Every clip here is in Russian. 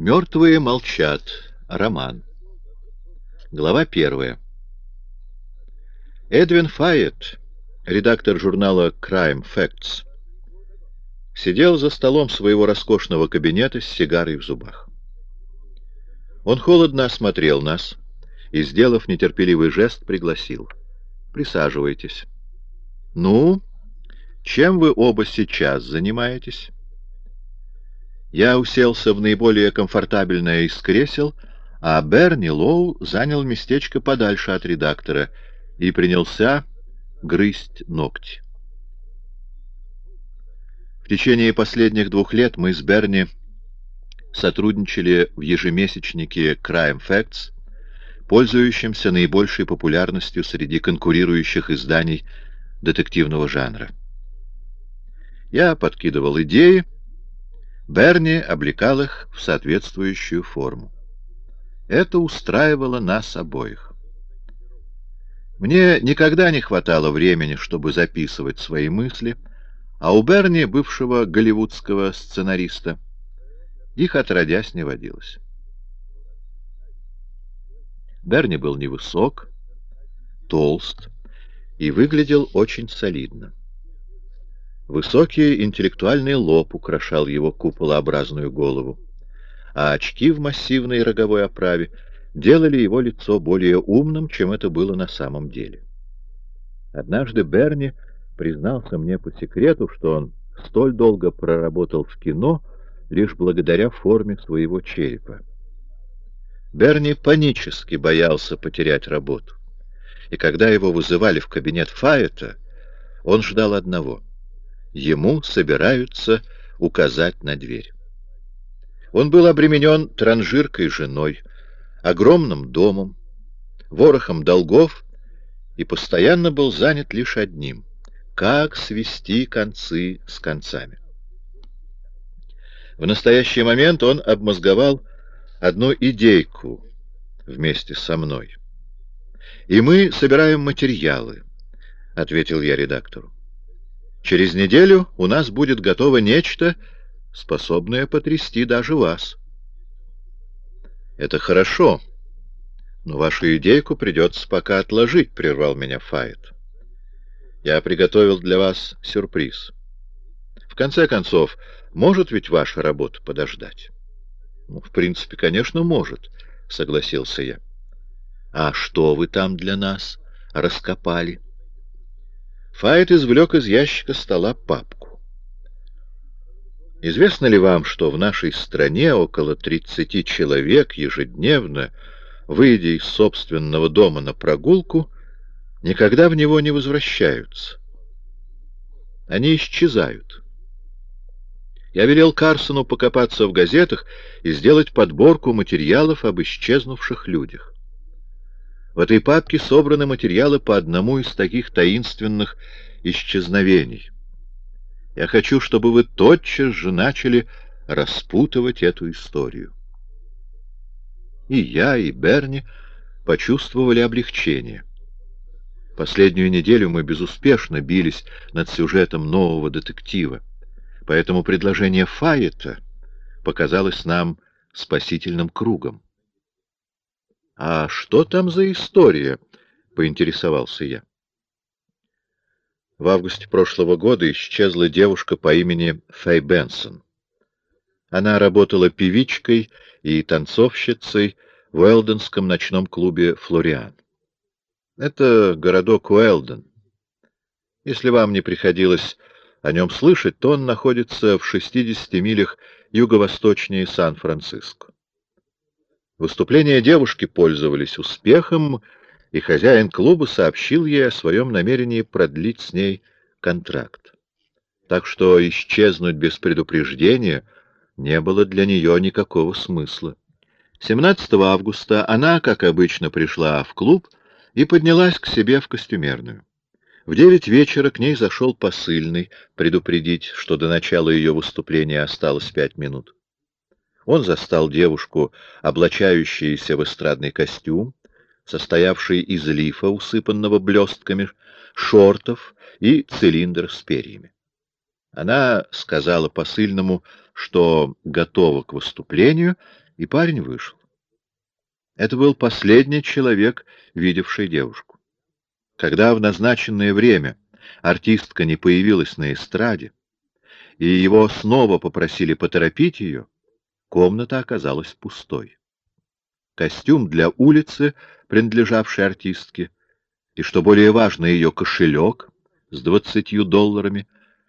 Мертвые молчат. Роман. Глава первая. Эдвин Файет, редактор журнала Crime Facts, сидел за столом своего роскошного кабинета с сигарой в зубах. Он холодно осмотрел нас и, сделав нетерпеливый жест, пригласил. «Присаживайтесь». «Ну, чем вы оба сейчас занимаетесь?» Я уселся в наиболее комфортабельное из кресел, а Берни Лоу занял местечко подальше от редактора и принялся грызть ногти. В течение последних двух лет мы с Берни сотрудничали в ежемесячнике Crime Facts, пользующемся наибольшей популярностью среди конкурирующих изданий детективного жанра. Я подкидывал идеи, Берни облекал их в соответствующую форму. Это устраивало нас обоих. Мне никогда не хватало времени, чтобы записывать свои мысли, а у Берни, бывшего голливудского сценариста, их отродясь не водилось. Берни был невысок, толст и выглядел очень солидно. Высокий интеллектуальный лоб украшал его куполообразную голову, а очки в массивной роговой оправе делали его лицо более умным, чем это было на самом деле. Однажды Берни признался мне по секрету, что он столь долго проработал в кино лишь благодаря форме своего черепа. Берни панически боялся потерять работу, и когда его вызывали в кабинет Файета, он ждал одного — ему собираются указать на дверь. Он был обременен транжиркой женой, огромным домом, ворохом долгов и постоянно был занят лишь одним — как свести концы с концами. В настоящий момент он обмозговал одну идейку вместе со мной. «И мы собираем материалы», — ответил я редактору. Через неделю у нас будет готово нечто, способное потрясти даже вас. Это хорошо, но вашу идейку придется пока отложить, — прервал меня Файет. Я приготовил для вас сюрприз. В конце концов, может ведь ваша работа подождать? Ну, в принципе, конечно, может, — согласился я. А что вы там для нас раскопали? — Файт извлек из ящика стола папку. Известно ли вам, что в нашей стране около 30 человек ежедневно, выйдя из собственного дома на прогулку, никогда в него не возвращаются? Они исчезают. Я велел Карсону покопаться в газетах и сделать подборку материалов об исчезнувших людях. В этой папке собраны материалы по одному из таких таинственных исчезновений. Я хочу, чтобы вы тотчас же начали распутывать эту историю. И я, и Берни почувствовали облегчение. Последнюю неделю мы безуспешно бились над сюжетом нового детектива, поэтому предложение Файета показалось нам спасительным кругом. «А что там за история?» — поинтересовался я. В августе прошлого года исчезла девушка по имени Фэй Бенсон. Она работала певичкой и танцовщицей в Уэлденском ночном клубе «Флориан». Это городок Уэлден. Если вам не приходилось о нем слышать, то он находится в 60 милях юго-восточнее Сан-Франциско. Выступления девушки пользовались успехом, и хозяин клуба сообщил ей о своем намерении продлить с ней контракт. Так что исчезнуть без предупреждения не было для нее никакого смысла. 17 августа она, как обычно, пришла в клуб и поднялась к себе в костюмерную. В девять вечера к ней зашел посыльный предупредить, что до начала ее выступления осталось пять минут. Он застал девушку, облачающуюся в эстрадный костюм, состоявший из лифа, усыпанного блестками, шортов и цилиндр с перьями. Она сказала посыльному, что готова к выступлению, И парень вышел. Это был последний человек, видевший девушку. Когда в назначенное время артистка не появилась на эстраде, и его снова попросили поторопить ее, комната оказалась пустой. Костюм для улицы, принадлежавший артистке, и, что более важно, ее кошелек с двадцатью долларами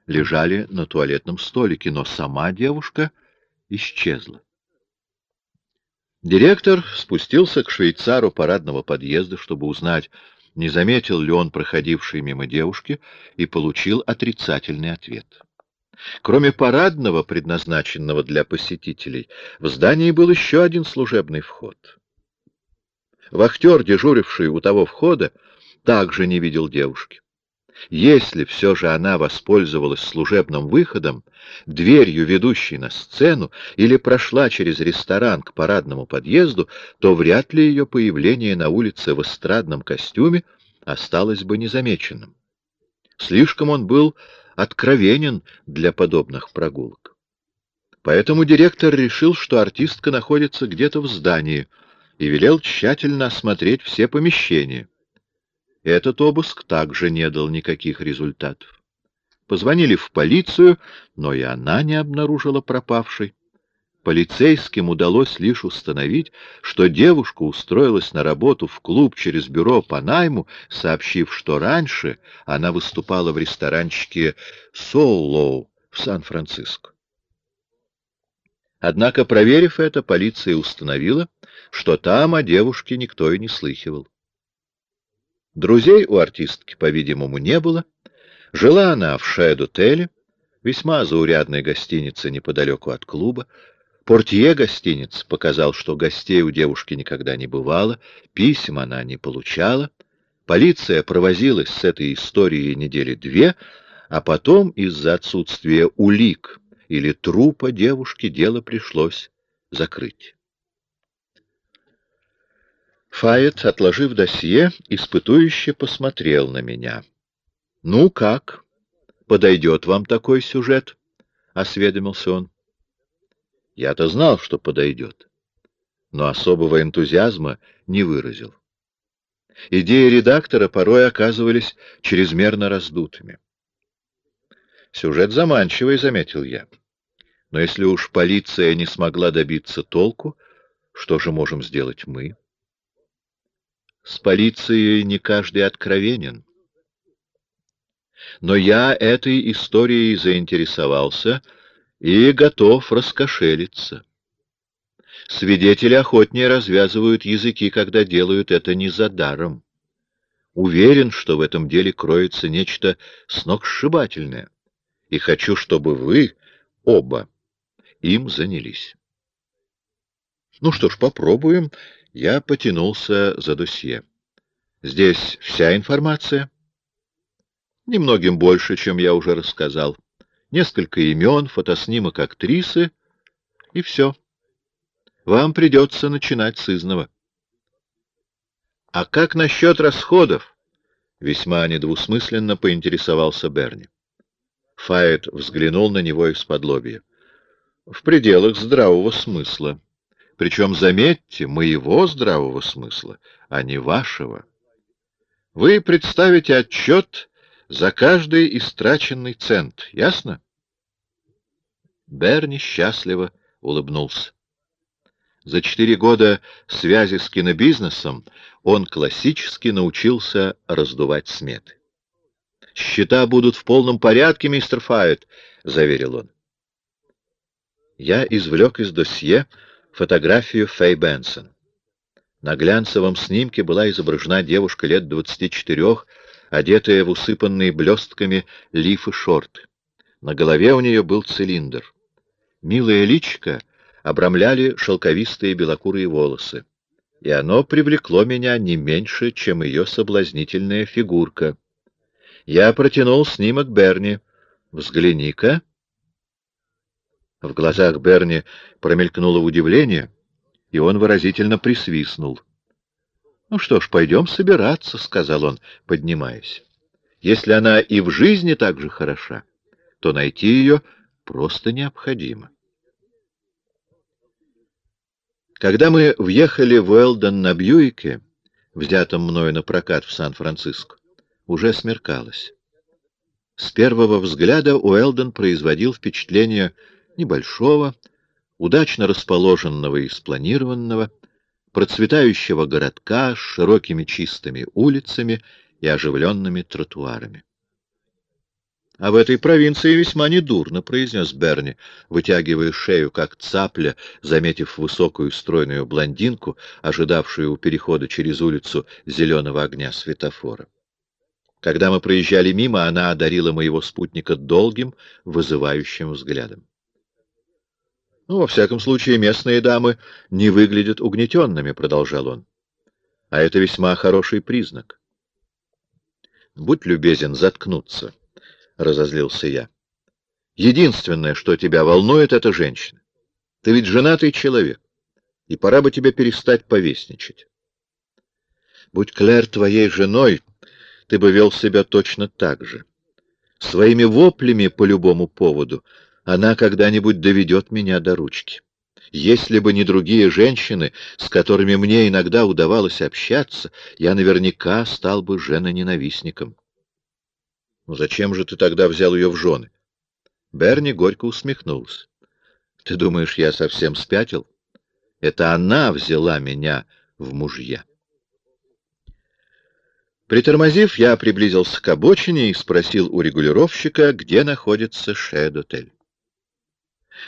лежали на туалетном столике, но сама девушка исчезла. Директор спустился к швейцару парадного подъезда, чтобы узнать, не заметил ли он проходившей мимо девушки, и получил отрицательный ответ. Кроме парадного, предназначенного для посетителей, в здании был еще один служебный вход. Вахтер, дежуривший у того входа, также не видел девушки. Если все же она воспользовалась служебным выходом, дверью, ведущей на сцену, или прошла через ресторан к парадному подъезду, то вряд ли ее появление на улице в эстрадном костюме осталось бы незамеченным. Слишком он был откровенен для подобных прогулок. Поэтому директор решил, что артистка находится где-то в здании, и велел тщательно осмотреть все помещения. Этот обыск также не дал никаких результатов. Позвонили в полицию, но и она не обнаружила пропавшей. Полицейским удалось лишь установить, что девушка устроилась на работу в клуб через бюро по найму, сообщив, что раньше она выступала в ресторанчике «Соулоу» в Сан-Франциско. Однако, проверив это, полиция установила, что там о девушке никто и не слыхивал. Друзей у артистки, по-видимому, не было. Жила она в Шэд-отеле, весьма заурядной гостинице неподалеку от клуба. Портье гостиниц показал, что гостей у девушки никогда не бывало, писем она не получала. Полиция провозилась с этой историей недели две, а потом из-за отсутствия улик или трупа девушки дело пришлось закрыть. Файет, отложив досье, испытующе посмотрел на меня. — Ну как? Подойдет вам такой сюжет? — осведомился он. Я-то знал, что подойдет, но особого энтузиазма не выразил. Идеи редактора порой оказывались чрезмерно раздутыми. Сюжет заманчивый, заметил я. Но если уж полиция не смогла добиться толку, что же можем сделать мы? С полицией не каждый откровенен. Но я этой историей заинтересовался и готов раскошелиться. Свидетели охотнее развязывают языки, когда делают это не за даром. Уверен, что в этом деле кроется нечто сногсшибательное, и хочу, чтобы вы оба им занялись. Ну что ж, попробуем я потянулся за досье. Здесь вся информация? Немногим больше, чем я уже рассказал. Несколько имен, фотоснимок актрисы, и все. Вам придется начинать с изного. А как насчет расходов? Весьма недвусмысленно поинтересовался Берни. Файет взглянул на него из-под лобья. В пределах здравого смысла. Причем, заметьте, моего здравого смысла, а не вашего. Вы представите отчет за каждый истраченный цент, ясно? Берни счастливо улыбнулся. За четыре года связи с кинобизнесом он классически научился раздувать сметы. «Счета будут в полном порядке, мистер Файет», — заверил он. Я извлек из досье фотографию Фэй Бенсон. На глянцевом снимке была изображена девушка лет 24, одетая в усыпанные блестками лифы шорты. На голове у нее был цилиндр. Милое личико обрамляли шелковистые белокурые волосы, и оно привлекло меня не меньше, чем ее соблазнительная фигурка. Я протянул снимок Берни. «Взгляни-ка». В глазах Берни промелькнуло удивление, и он выразительно присвистнул. «Ну что ж, пойдем собираться», — сказал он, поднимаясь. «Если она и в жизни так же хороша, то найти ее просто необходимо». Когда мы въехали в Уэлдон на Бьюике, взятом мною на прокат в Сан-Франциско, уже смеркалось. С первого взгляда Уэлдон производил впечатление небольшого, удачно расположенного и спланированного, процветающего городка с широкими чистыми улицами и оживленными тротуарами. — А в этой провинции весьма недурно, — произнес Берни, вытягивая шею, как цапля, заметив высокую стройную блондинку, ожидавшую у перехода через улицу зеленого огня светофора. Когда мы проезжали мимо, она одарила моего спутника долгим, вызывающим взглядом. — Ну, во всяком случае, местные дамы не выглядят угнетенными, — продолжал он. — А это весьма хороший признак. — Будь любезен заткнуться, — разозлился я. — Единственное, что тебя волнует, — это женщина. Ты ведь женатый человек, и пора бы тебе перестать повесничать. Будь Клэр твоей женой, ты бы вел себя точно так же. Своими воплями по любому поводу — она когда-нибудь доведет меня до ручки. Если бы не другие женщины, с которыми мне иногда удавалось общаться, я наверняка стал бы женоненавистником. Ну зачем же ты тогда взял ее в жены? Берни горько усмехнулся. Ты думаешь, я совсем спятил? Это она взяла меня в мужья. Притормозив, я приблизился к обочине и спросил у регулировщика, где находится Шедотель.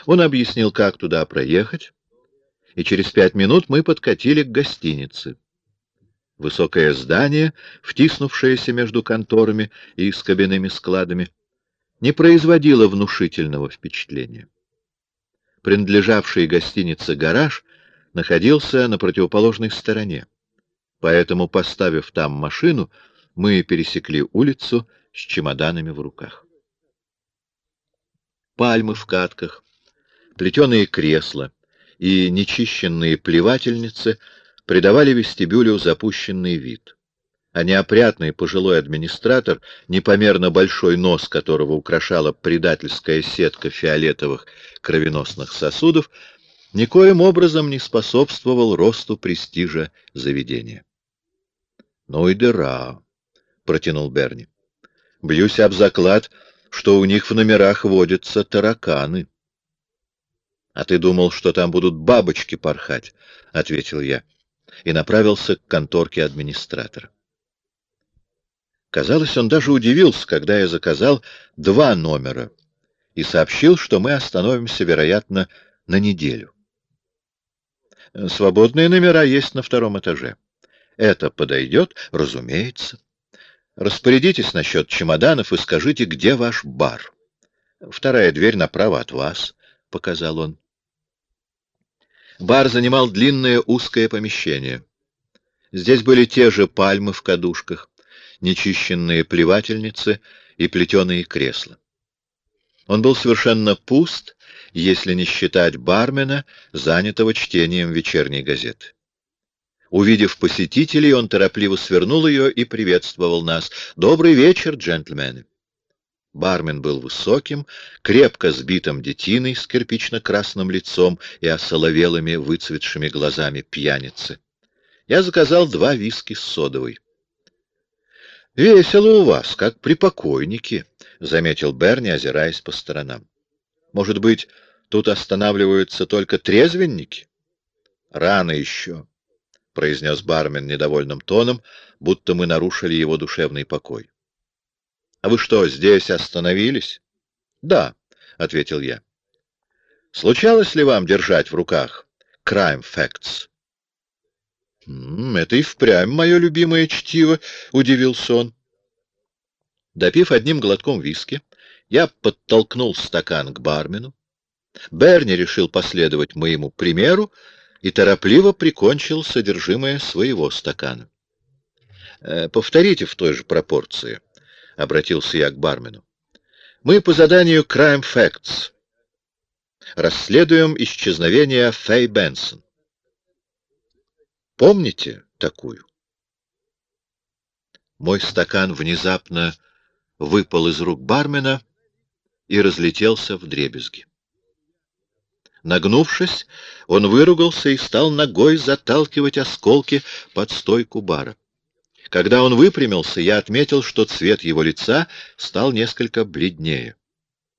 Он объяснил, как туда проехать, и через пять минут мы подкатили к гостинице. Высокое здание, втиснувшееся между конторами и с кабинными складами, не производило внушительного впечатления. Принадлежавший гостинице гараж находился на противоположной стороне, поэтому, поставив там машину, мы пересекли улицу с чемоданами в руках. Пальмы в катках, плетеные кресла и нечищенные плевательницы придавали вестибюлю запущенный вид. А неопрятный пожилой администратор, непомерно большой нос которого украшала предательская сетка фиолетовых кровеносных сосудов, никоим образом не способствовал росту престижа заведения. — Ну и дыра, — протянул Берни. — Бьюсь об заклад, что у них в номерах водятся тараканы. —— А ты думал, что там будут бабочки порхать? — ответил я и направился к конторке администратора. Казалось, он даже удивился, когда я заказал два номера и сообщил, что мы остановимся, вероятно, на неделю. Свободные номера есть на втором этаже. Это подойдет, разумеется. Распорядитесь насчет чемоданов и скажите, где ваш бар. Вторая дверь направо от вас, — показал он. Бар занимал длинное узкое помещение. Здесь были те же пальмы в кадушках, нечищенные плевательницы и плетеные кресла. Он был совершенно пуст, если не считать бармена, занятого чтением вечерней газеты. Увидев посетителей, он торопливо свернул ее и приветствовал нас. «Добрый вечер, джентльмены!» Бармен был высоким, крепко сбитым детиной с кирпично-красным лицом и осоловелыми выцветшими глазами пьяницы. Я заказал два виски с содовой. — Весело у вас, как при покойнике, — заметил Берни, озираясь по сторонам. — Может быть, тут останавливаются только трезвенники? — Рано еще, — произнес бармен недовольным тоном, будто мы нарушили его душевный покой. — А вы что, здесь остановились? — Да, — ответил я. — Случалось ли вам держать в руках Crime Facts? — Это и впрямь мое любимое чтиво, — удивился он. Допив одним глотком виски, я подтолкнул стакан к бармену. Берни решил последовать моему примеру и торопливо прикончил содержимое своего стакана. «Э, — Повторите в той же пропорции, —— обратился я к бармену. «Мы по заданию Crime Facts расследуем исчезновение Фэй Бенсон. Помните такую?» Мой стакан внезапно выпал из рук бармена и разлетелся в дребезги. Нагнувшись, он выругался и стал ногой заталкивать осколки под стойку бара. Когда он выпрямился, я отметил, что цвет его лица стал несколько бледнее.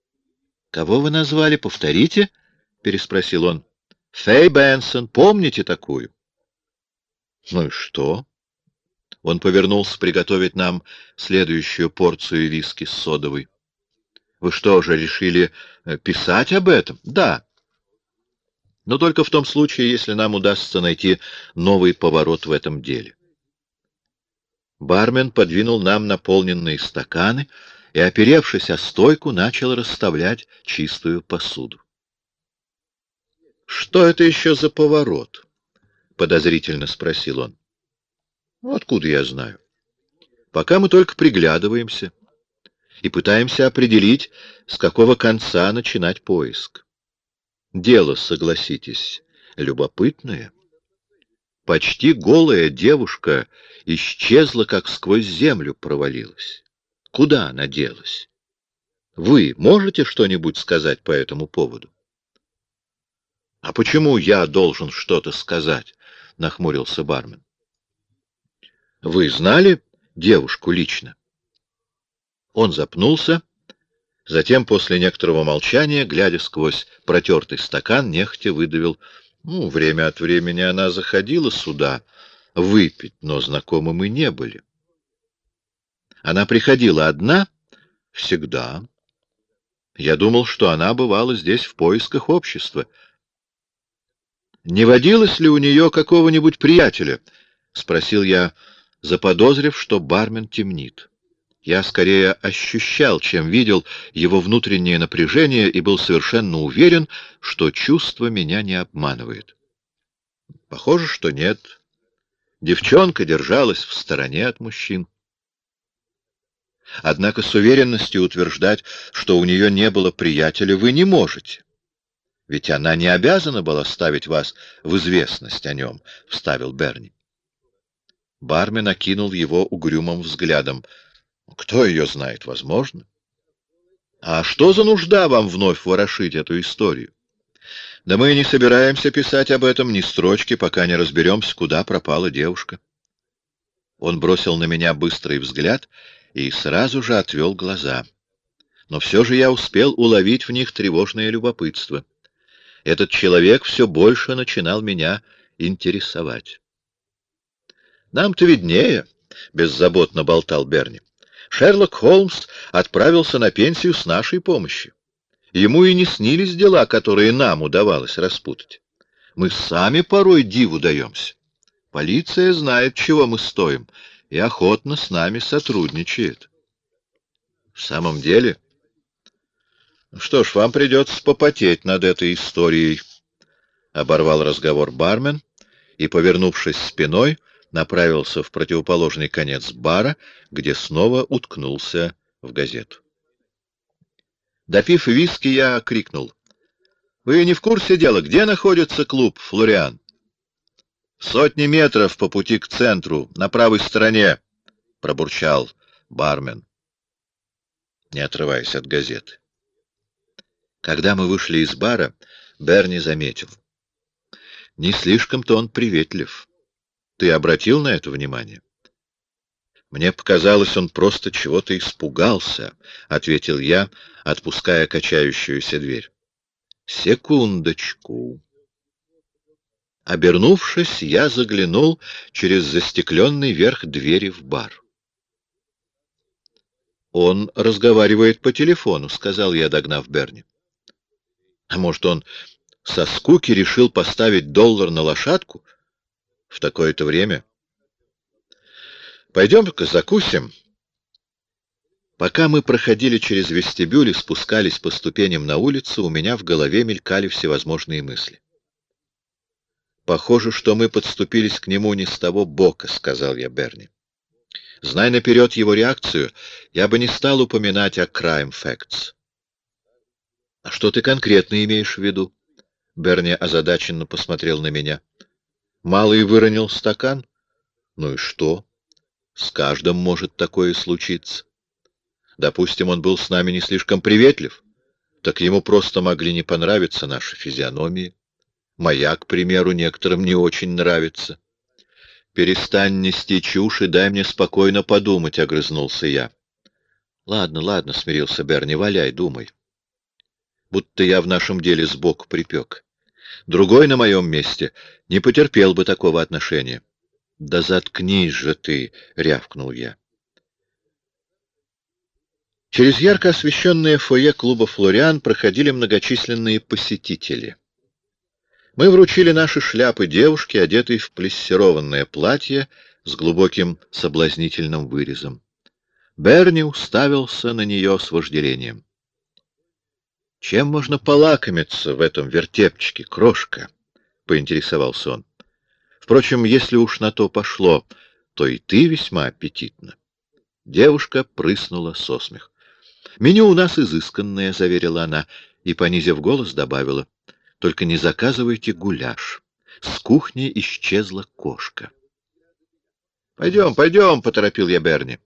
— Кого вы назвали? Повторите? — переспросил он. — Фэй Бенсон. Помните такую? — Ну и что? Он повернулся приготовить нам следующую порцию виски с содовой. — Вы что же, решили э, писать об этом? — Да. Но только в том случае, если нам удастся найти новый поворот в этом деле. Бармен подвинул нам наполненные стаканы и, оперевшись о стойку, начал расставлять чистую посуду. — Что это еще за поворот? — подозрительно спросил он. — Откуда я знаю? Пока мы только приглядываемся и пытаемся определить, с какого конца начинать поиск. Дело, согласитесь, любопытное. Почти голая девушка исчезла, как сквозь землю провалилась. Куда она делась? Вы можете что-нибудь сказать по этому поводу? — А почему я должен что-то сказать? — нахмурился бармен. — Вы знали девушку лично? Он запнулся Затем, после некоторого молчания, глядя сквозь протертый стакан, нехотя выдавил. Ну, время от времени она заходила сюда выпить, но знакомы мы не были. Она приходила одна? Всегда. Я думал, что она бывала здесь в поисках общества. Не водилось ли у нее какого-нибудь приятеля? — спросил я, заподозрив, что бармен темнит. Я скорее ощущал, чем видел его внутреннее напряжение и был совершенно уверен, что чувство меня не обманывает. Похоже, что нет. Девчонка держалась в стороне от мужчин. Однако с уверенностью утверждать, что у нее не было приятеля, вы не можете. Ведь она не обязана была ставить вас в известность о нем, — вставил Берни. Бармен окинул его угрюмым взглядом — кто ее знает, возможно. А что за нужда вам вновь ворошить эту историю? Да мы не собираемся писать об этом ни строчки, пока не разберемся, куда пропала девушка. Он бросил на меня быстрый взгляд и сразу же отвел глаза. Но все же я успел уловить в них тревожное любопытство. Этот человек все больше начинал меня интересовать. «Нам-то виднее», — беззаботно болтал Берни. Шерлок Холмс отправился на пенсию с нашей помощью. Ему и не снились дела, которые нам удавалось распутать. Мы сами порой диву даемся. Полиция знает, чего мы стоим, и охотно с нами сотрудничает. В самом деле... Что ж, вам придется попотеть над этой историей, — оборвал разговор бармен и, повернувшись спиной, — направился в противоположный конец бара, где снова уткнулся в газету. Допив виски, я крикнул. — Вы не в курсе дела, где находится клуб «Флориан»? — Сотни метров по пути к центру, на правой стороне, — пробурчал бармен, не отрываясь от газеты. Когда мы вышли из бара, Берни заметил. Не слишком-то он приветлив. Ты обратил на это внимание? Мне показалось, он просто чего-то испугался, — ответил я, отпуская качающуюся дверь. Секундочку. Обернувшись, я заглянул через застекленный верх двери в бар. «Он разговаривает по телефону», — сказал я, догнав Берни. «А может, он со скуки решил поставить доллар на лошадку в такое-то время. Пойдем-ка закусим. Пока мы проходили через вестибюль и спускались по ступеням на улицу, у меня в голове мелькали всевозможные мысли. «Похоже, что мы подступились к нему не с того бока», — сказал я Берни. Зная наперед его реакцию, я бы не стал упоминать о crime facts. «А что ты конкретно имеешь в виду?» Берни озадаченно посмотрел на меня. Малый выронил стакан? Ну и что? С каждым может такое случиться. Допустим, он был с нами не слишком приветлив. Так ему просто могли не понравиться наши физиономии. Моя, к примеру, некоторым не очень нравится. «Перестань нести чушь и дай мне спокойно подумать», — огрызнулся я. «Ладно, ладно», — смирился Берни, — «валяй, думай». Будто я в нашем деле сбоку припек. Другой на моем месте не потерпел бы такого отношения. «Да заткнись же ты!» — рявкнул я. Через ярко освещенное фойе клуба «Флориан» проходили многочисленные посетители. Мы вручили наши шляпы девушке, одетой в плессированное платье с глубоким соблазнительным вырезом. Берни уставился на нее с вожделением. «Чем можно полакомиться в этом вертепчике, крошка?» — поинтересовался он. «Впрочем, если уж на то пошло, то и ты весьма аппетитна». Девушка прыснула со смех. «Меню у нас изысканное», — заверила она, и, понизив голос, добавила. «Только не заказывайте гуляш. С кухни исчезла кошка». «Пойдем, пойдем», — поторопил я Берни.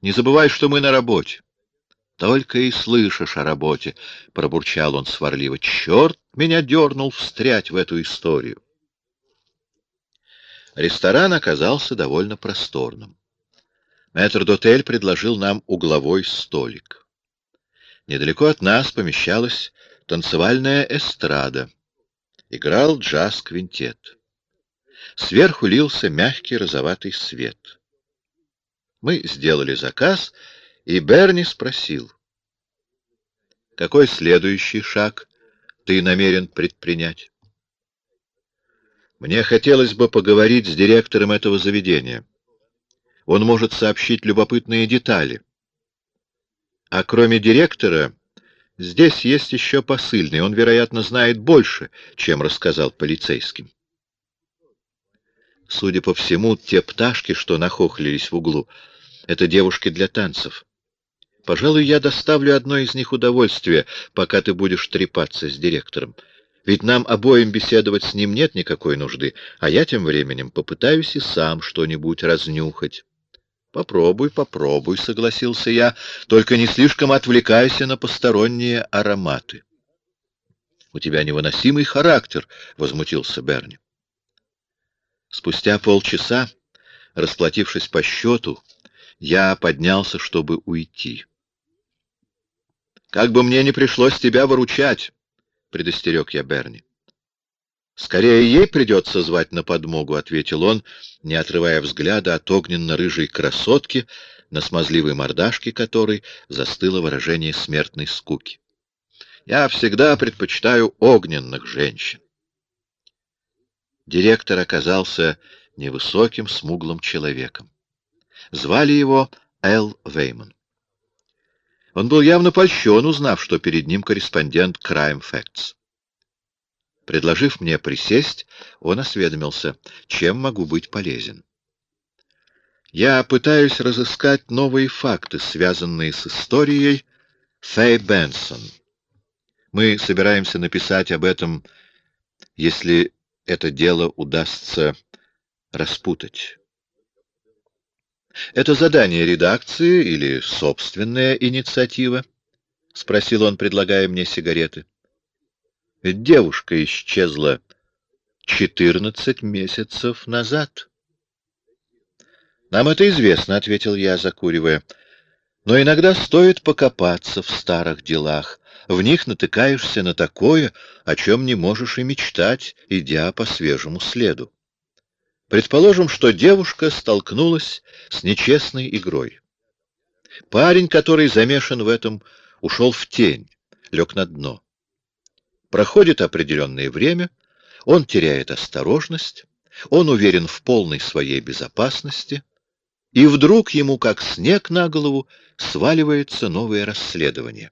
«Не забывай, что мы на работе». «Только и слышишь о работе», — пробурчал он сварливо. «Черт меня дернул встрять в эту историю». Ресторан оказался довольно просторным. Мэтр-дотель предложил нам угловой столик. Недалеко от нас помещалась танцевальная эстрада. Играл джаз-квинтет. Сверху лился мягкий розоватый свет. Мы сделали заказ, и Берни спросил. «Какой следующий шаг ты намерен предпринять?» «Мне хотелось бы поговорить с директором этого заведения. Он может сообщить любопытные детали». А кроме директора, здесь есть еще посыльный. Он, вероятно, знает больше, чем рассказал полицейским. Судя по всему, те пташки, что нахохлились в углу, — это девушки для танцев. Пожалуй, я доставлю одно из них удовольствие, пока ты будешь трепаться с директором. Ведь нам обоим беседовать с ним нет никакой нужды, а я тем временем попытаюсь и сам что-нибудь разнюхать. Попробуй, попробуй, согласился я, только не слишком отвлекайся на посторонние ароматы. У тебя невыносимый характер, возмутился Берни. Спустя полчаса, расплатившись по счету, я поднялся, чтобы уйти. Как бы мне не пришлось тебя выручать, предостерег я Берни. «Скорее ей придется звать на подмогу», — ответил он, не отрывая взгляда от огненно-рыжей красотки, на смазливой мордашке которой застыло выражение смертной скуки. «Я всегда предпочитаю огненных женщин». Директор оказался невысоким, смуглым человеком. Звали его Эл Вейман. Он был явно польщен, узнав, что перед ним корреспондент Crime Facts. Предложив мне присесть, он осведомился, чем могу быть полезен. Я пытаюсь разыскать новые факты, связанные с историей Фэй Бенсон. Мы собираемся написать об этом, если это дело удастся распутать. «Это задание редакции или собственная инициатива?» — спросил он, предлагая мне сигареты. Девушка исчезла четырнадцать месяцев назад. «Нам это известно», — ответил я, закуривая. «Но иногда стоит покопаться в старых делах. В них натыкаешься на такое, о чем не можешь и мечтать, идя по свежему следу. Предположим, что девушка столкнулась с нечестной игрой. Парень, который замешан в этом, ушел в тень, лег на дно. Проходит определенное время, он теряет осторожность, он уверен в полной своей безопасности, и вдруг ему, как снег на голову, сваливается новое расследование.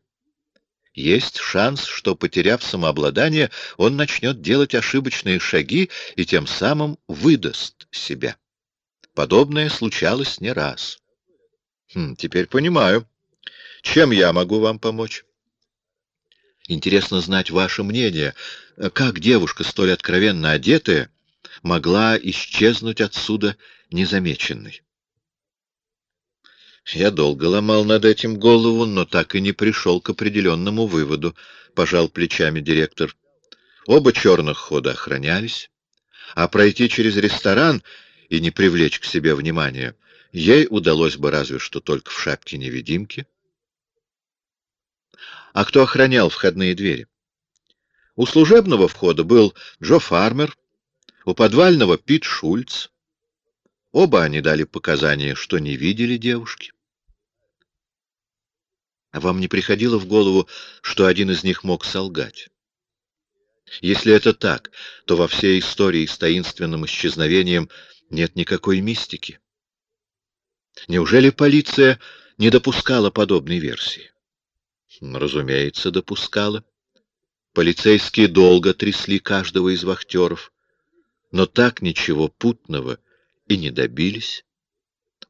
Есть шанс, что, потеряв самообладание, он начнет делать ошибочные шаги и тем самым выдаст себя. Подобное случалось не раз. Хм, теперь понимаю. Чем я могу вам помочь? Интересно знать ваше мнение. Как девушка, столь откровенно одетая, могла исчезнуть отсюда незамеченной? Я долго ломал над этим голову, но так и не пришел к определенному выводу, — пожал плечами директор. Оба черных хода охранялись, а пройти через ресторан и не привлечь к себе внимания ей удалось бы разве что только в шапке-невидимки. А кто охранял входные двери? У служебного входа был Джо Фармер, у подвального Пит Шульц. Оба они дали показания, что не видели девушки. А вам не приходило в голову, что один из них мог солгать? Если это так, то во всей истории с таинственным исчезновением нет никакой мистики. Неужели полиция не допускала подобной версии? Разумеется, допускала. Полицейские долго трясли каждого из вахтеров, но так ничего путного и не добились.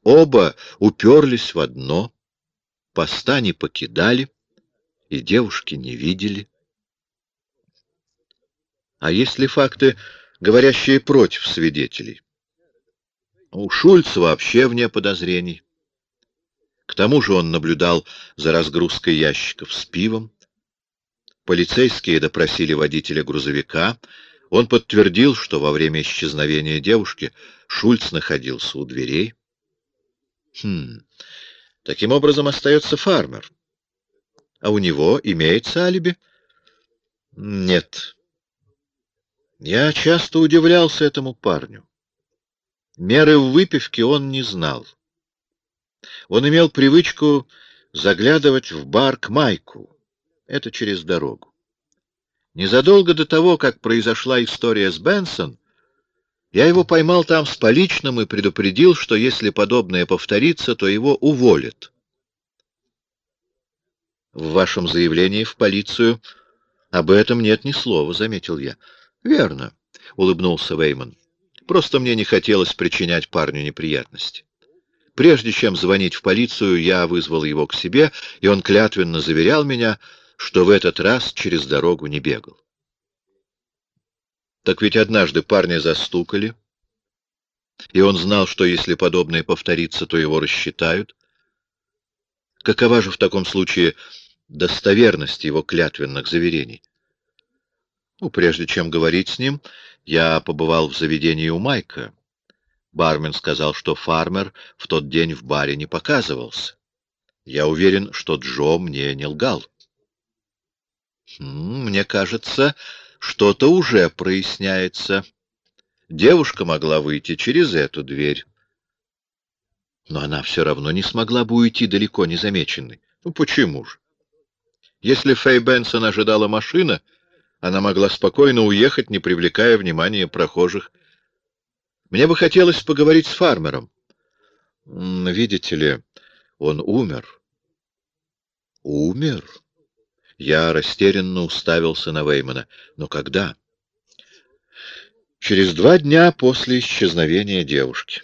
Оба уперлись в одно, поста не покидали и девушки не видели. А есть ли факты, говорящие против свидетелей? У Шульца вообще вне подозрений. К тому же он наблюдал за разгрузкой ящиков с пивом. Полицейские допросили водителя грузовика. Он подтвердил, что во время исчезновения девушки Шульц находился у дверей. Хм, таким образом остается фармер. А у него имеется алиби? Нет. Я часто удивлялся этому парню. Меры в выпивке он не знал. Он имел привычку заглядывать в бар к Майку. Это через дорогу. Незадолго до того, как произошла история с Бенсон, я его поймал там с поличным и предупредил, что если подобное повторится, то его уволят. В вашем заявлении в полицию об этом нет ни слова, — заметил я. — Верно, — улыбнулся Вейман. — Просто мне не хотелось причинять парню неприятности. Прежде чем звонить в полицию, я вызвал его к себе, и он клятвенно заверял меня, что в этот раз через дорогу не бегал. Так ведь однажды парня застукали, и он знал, что если подобное повторится, то его рассчитают. Какова же в таком случае достоверность его клятвенных заверений? Ну, прежде чем говорить с ним, я побывал в заведении у Майка. Бармен сказал, что фармер в тот день в баре не показывался. Я уверен, что Джо мне не лгал. Хм, мне кажется, что-то уже проясняется. Девушка могла выйти через эту дверь. Но она все равно не смогла бы уйти далеко незамеченной. Ну почему же? Если Фэй Бенсон ожидала машина, она могла спокойно уехать, не привлекая внимания прохожих. Мне бы хотелось поговорить с фармером. Видите ли, он умер. Умер? Я растерянно уставился на Веймана. Но когда? Через два дня после исчезновения девушки.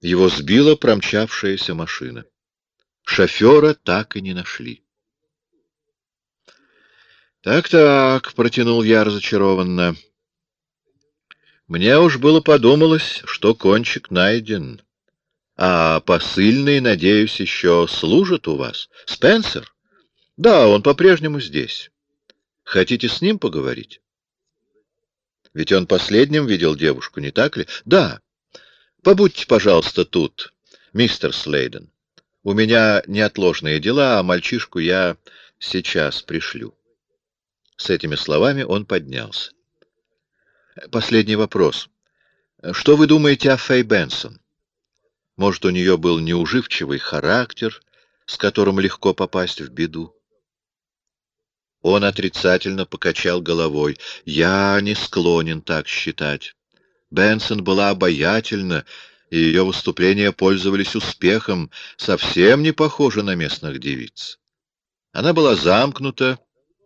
Его сбила промчавшаяся машина. Шофера так и не нашли. «Так-так», — протянул я разочарованно, — мне уж было подумалось, что кончик найден. А посыльный, надеюсь, еще служит у вас. Спенсер? Да, он по-прежнему здесь. Хотите с ним поговорить? Ведь он последним видел девушку, не так ли? Да. Побудьте, пожалуйста, тут, мистер Слейден. У меня неотложные дела, а мальчишку я сейчас пришлю. С этими словами он поднялся. Последний вопрос. Что вы думаете о Фэй Бенсон? Может, у нее был неуживчивый характер, с которым легко попасть в беду? Он отрицательно покачал головой. Я не склонен так считать. Бенсон была обаятельна, и ее выступления пользовались успехом, совсем не похожа на местных девиц. Она была замкнута,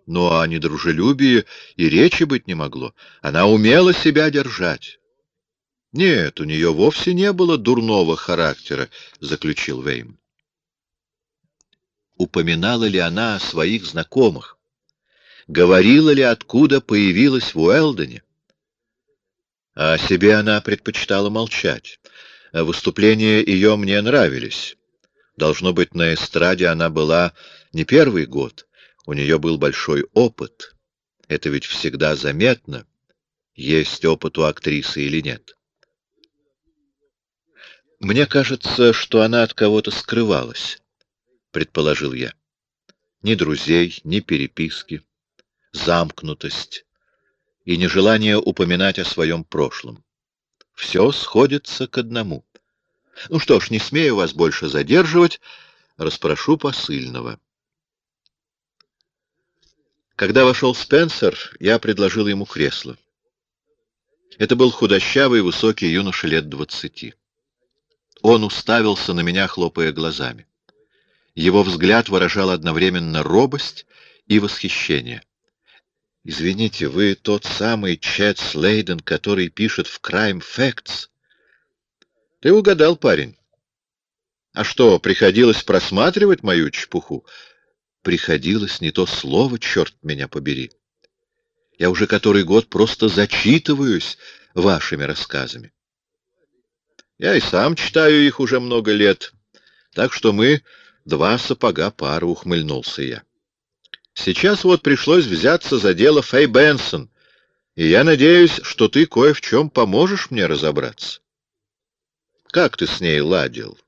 но о недружелюбии и речи быть не могло. Она умела себя держать. Нет, у нее вовсе не было дурного характера, заключил Вейм. Упоминала ли она о своих знакомых? Говорила ли, откуда появилась в Уэлдоне? А о себе она предпочитала молчать. Выступления ее мне нравились. Должно быть, на эстраде она была не первый год. У нее был большой опыт. Это ведь всегда заметно, есть опыт у актрисы или нет. Мне кажется, что она от кого-то скрывалась, предположил я. Ни друзей, ни переписки, замкнутость и нежелание упоминать о своем прошлом. Все сходится к одному. Ну что ж, не смею вас больше задерживать, расспрошу посыльного. Когда вошел Спенсер, я предложил ему кресло. Это был худощавый, высокий юноша лет двадцати. Он уставился на меня, хлопая глазами. Его взгляд выражал одновременно робость и восхищение. «Извините, вы тот самый Чет Слейден, который пишет в Crime Facts?» «Ты угадал, парень. А что, приходилось просматривать мою чепуху?» «Приходилось не то слово, черт меня побери. Я уже который год просто зачитываюсь вашими рассказами. Я и сам читаю их уже много лет, так что мы два сапога пара, ухмыльнулся я. Сейчас вот пришлось взяться за дело Фэй Бенсон, и я надеюсь, что ты кое в чем поможешь мне разобраться. Как ты с ней ладил?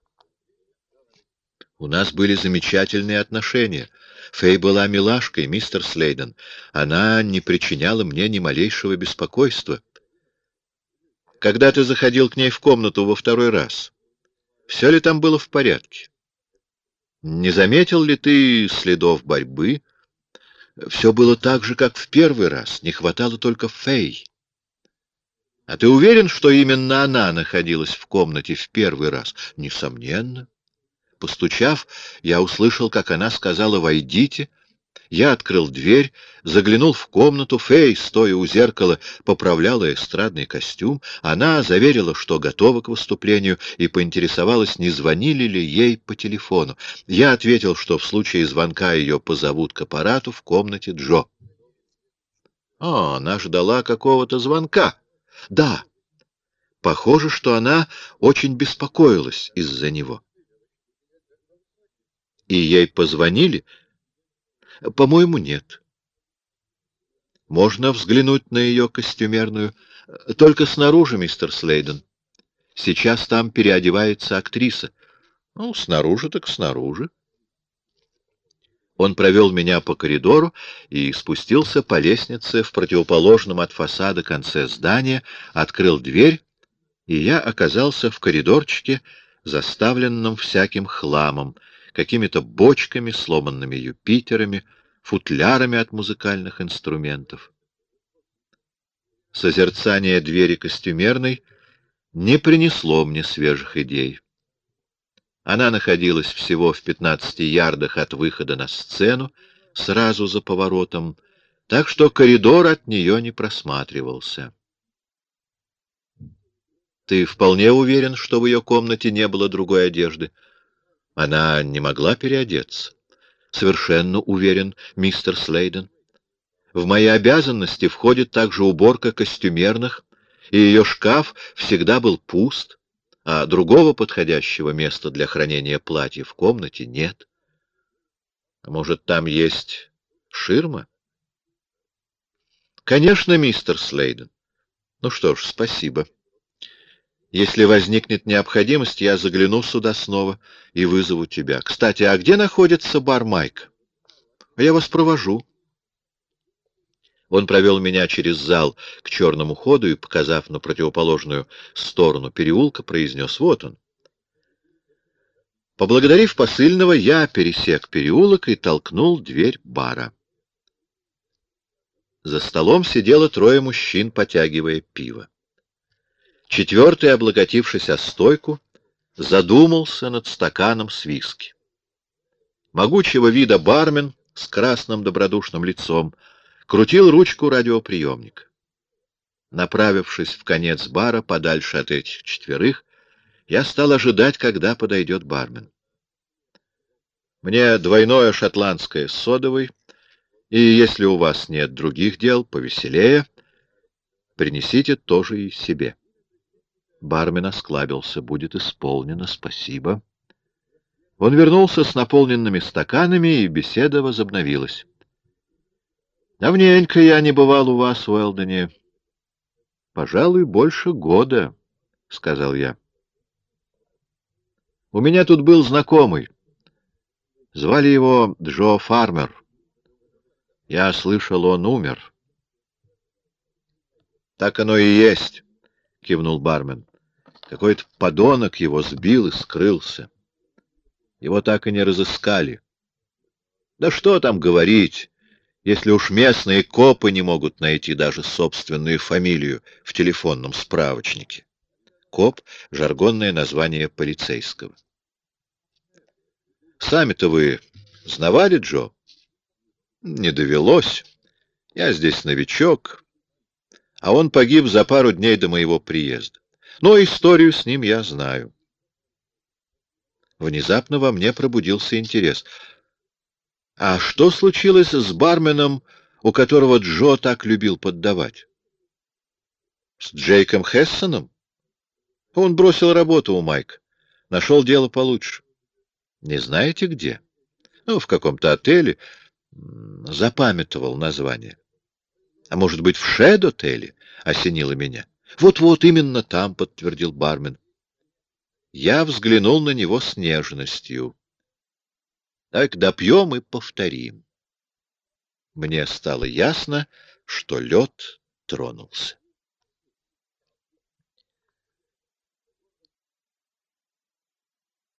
У нас были замечательные отношения. Фэй была милашкой, мистер Слейден. Она не причиняла мне ни малейшего беспокойства. Когда ты заходил к ней в комнату во второй раз, все ли там было в порядке? Не заметил ли ты следов борьбы? Все было так же, как в первый раз, не хватало только Фэй. А ты уверен, что именно она находилась в комнате в первый раз? Несомненно. Постучав, я услышал, как она сказала «Войдите». Я открыл дверь, заглянул в комнату. Фэй, стоя у зеркала, поправляла эстрадный костюм. Она заверила, что готова к выступлению, и поинтересовалась, не звонили ли ей по телефону. Я ответил, что в случае звонка ее позовут к аппарату в комнате Джо. О, она ждала какого-то звонка. Да. Похоже, что она очень беспокоилась из-за него. И ей позвонили? По-моему, нет. Можно взглянуть на ее костюмерную. Только снаружи, мистер Слейден. Сейчас там переодевается актриса. Ну, снаружи так снаружи. Он провел меня по коридору и спустился по лестнице в противоположном от фасада конце здания, открыл дверь, и я оказался в коридорчике, заставленном всяким хламом, какими-то бочками, сломанными Юпитерами, футлярами от музыкальных инструментов. Созерцание двери костюмерной не принесло мне свежих идей. Она находилась всего в пятнадцати ярдах от выхода на сцену, сразу за поворотом, так что коридор от нее не просматривался. Ты вполне уверен, что в ее комнате не было другой одежды? Она не могла переодеться. Совершенно уверен, мистер Слейден. В мои обязанности входит также уборка костюмерных, и ее шкаф всегда был пуст, а другого подходящего места для хранения платья в комнате нет. А может, там есть ширма? Конечно, мистер Слейден. Ну что ж, спасибо. Если возникнет необходимость, я загляну сюда снова и вызову тебя. Кстати, а где находится бар Майк? Я вас провожу. Он провел меня через зал к черному ходу и, показав на противоположную сторону переулка, произнес «Вот он». Поблагодарив посыльного, я пересек переулок и толкнул дверь бара. За столом сидело трое мужчин, потягивая пиво. Четвертый, облокотившись о стойку, задумался над стаканом с виски. Могучего вида бармен с красным добродушным лицом крутил ручку радиоприемника. Направившись в конец бара, подальше от этих четверых, я стал ожидать, когда подойдет бармен. Мне двойное шотландское с содовой, и если у вас нет других дел, повеселее, принесите тоже и себе. Бармен осклабился. «Будет исполнено, спасибо». Он вернулся с наполненными стаканами, и беседа возобновилась. «Давненько я не бывал у вас Уэлдоне. Пожалуй, больше года», — сказал я. «У меня тут был знакомый. Звали его Джо Фармер. Я слышал, он умер». «Так оно и есть», — кивнул бармен. «Какой-то подонок его сбил и скрылся». Его так и не разыскали. Да что там говорить, если уж местные копы не могут найти даже собственную фамилию в телефонном справочнике. Коп — жаргонное название полицейского. Сами-то вы знавали Джо? Не довелось. Я здесь новичок, а он погиб за пару дней до моего приезда. Но историю с ним я знаю. Внезапно во мне пробудился интерес. А что случилось с барменом, у которого Джо так любил поддавать? С Джейком Хессоном? Он бросил работу у Майка. Нашел дело получше. Не знаете где? Ну, в каком-то отеле. Запамятовал название. А может быть, в Шед-отеле? Осенило меня. Вот-вот, именно там, подтвердил бармен. Я взглянул на него с нежностью. Так допьем и повторим. Мне стало ясно, что лед тронулся.